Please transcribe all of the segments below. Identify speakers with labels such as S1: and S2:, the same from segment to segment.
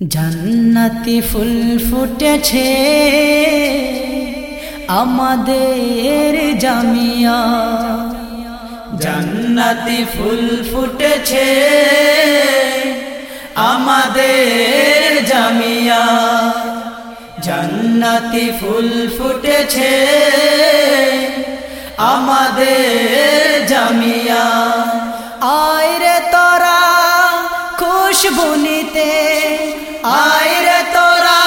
S1: জান্নাতি ফুল ফুটেছে আমাদের জামিয়া।
S2: জান্নাতি ফুল ফুটেছে আমাদের জামিয়া। জান্নাতি ফুল ফুটেছে আমাদের জামিয়া।
S1: আয় রে তোরা খুশবু নিতে
S2: আয় রে তোরা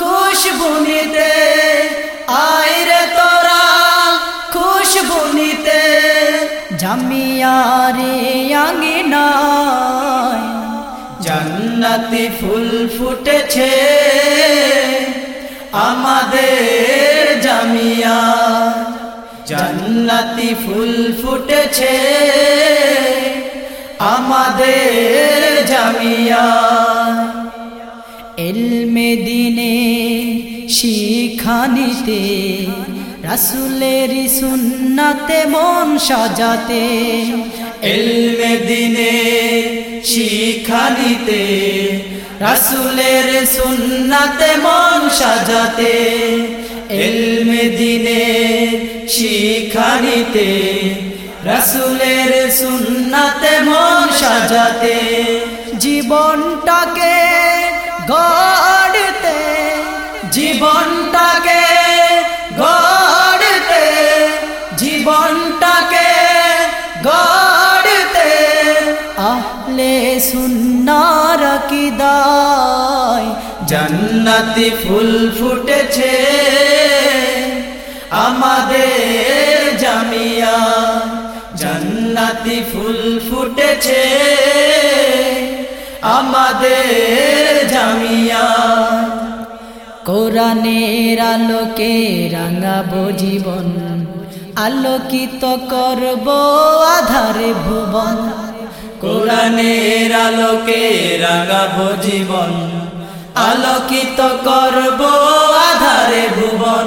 S2: খুশবু নিতে আয় তোরা খুশবু নিতে
S1: জামিয়ারে আঙ্গিনায়
S2: জান্নাতি ফুল ফুটেছে আমাদের জামিয়া। জান্নাতি ফুল ফুটেছে আমাদের জামিয়া।
S1: এলমে দিনে শিখানিতে রাসুলের সুন্নাতে মন সাজাতে।
S2: এলমে দিনে শিখানিতে রাসুলের সুন্নাতে মন সাজাতে। এলমে দিনে শিখানিতে রাসুলের সুন্নাতে মন সাজাতে।
S1: জীবনটাকে গড়তে,
S2: জীবনটাকে গড়তে জীবনটাকে গড়তে,
S1: আহলে সুন্নার কিদায়
S2: জান্নাতি ফুল ফুটেছে। আমাদের জামিয়া জান্নাতি ফুল ফুটেছে। আমাদের জামিয়া।
S1: কোরআনের আলোকে রাঙাবো জীবন আলোকিত করব আধারে ভুবন।
S2: কোরআনের আলোকে রাগাবো জীবন আলোকিত করব আধারে ভুবন।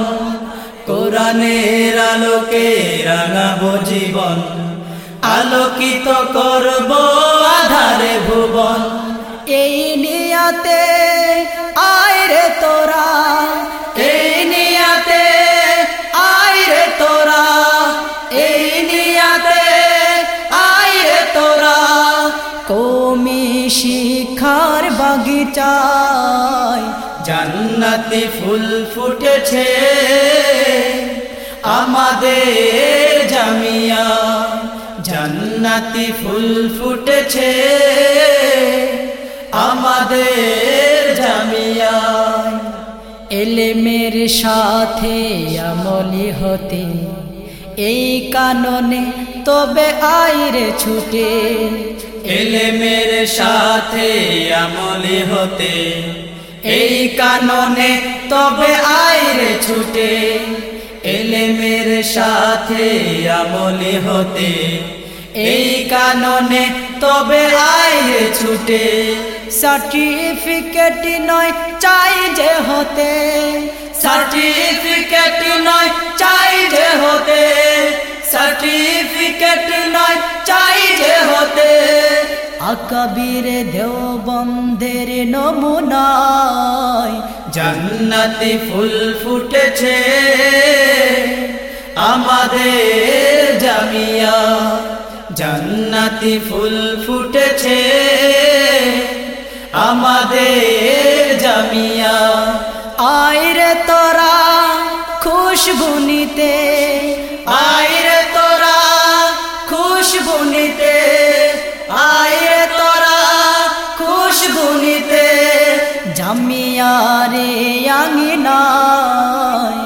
S2: কোরআনের আলোকে রাগাবো জীবন আলোকিত করব আধারে ভুবন।
S1: এই নিয়াতে আয় রে তোরা।
S2: এই নিয়াতে আয় রে তোরা। এই নিয়াতে আয় রে তোরা।
S1: কমি শিখার বাগিচায়
S2: জান্নাতি ফুল ফুটেছে আমাদের জামিয়া। জান্নাতি ফুল ফুটেছে আমাদের জামিয়া
S1: এলেমের সাথে আমলি হতে, এই কাননে তবে আইরে ছুটে।
S2: এলেমের সাথে আমলি হতে, এই কাননে তবে আইরে ছুটে। এলেমের সাথে আমলি হতে এই কাননে তবে আইরে ছুটে।
S1: সার্টিফিকেট নয়, চাই যে হতে।
S2: সার্টিফিকেট নয়, চাই যে হতে। সার্টিফিকেট নয়, চাই যে হতে।
S1: আকাবির দেও বন্ধের নমুনায়
S2: জান্নাতি ফুল ফুটেছে। আমাদের জামিয়া জান্নাতি ফুল ফুটেছে আমাদের জামিয়া।
S1: আয় রে তোরা খুশবু নিতে,
S2: আয় রে তোরা খুশবু নিতে, আয় রে তোরা খুশবু নিতে।
S1: জামিয়ারে আঙিনায়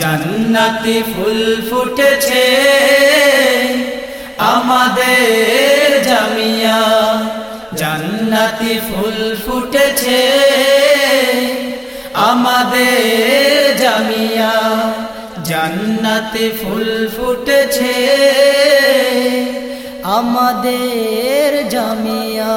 S2: জান্নাতি ফুল ফুটেছে আমাদের জামিয়া জান্নাতি ফুল ফুটেছে। আমাদের জামিয়া জান্নাতি ফুল ফুটেছে।
S1: আমাদের জামিয়া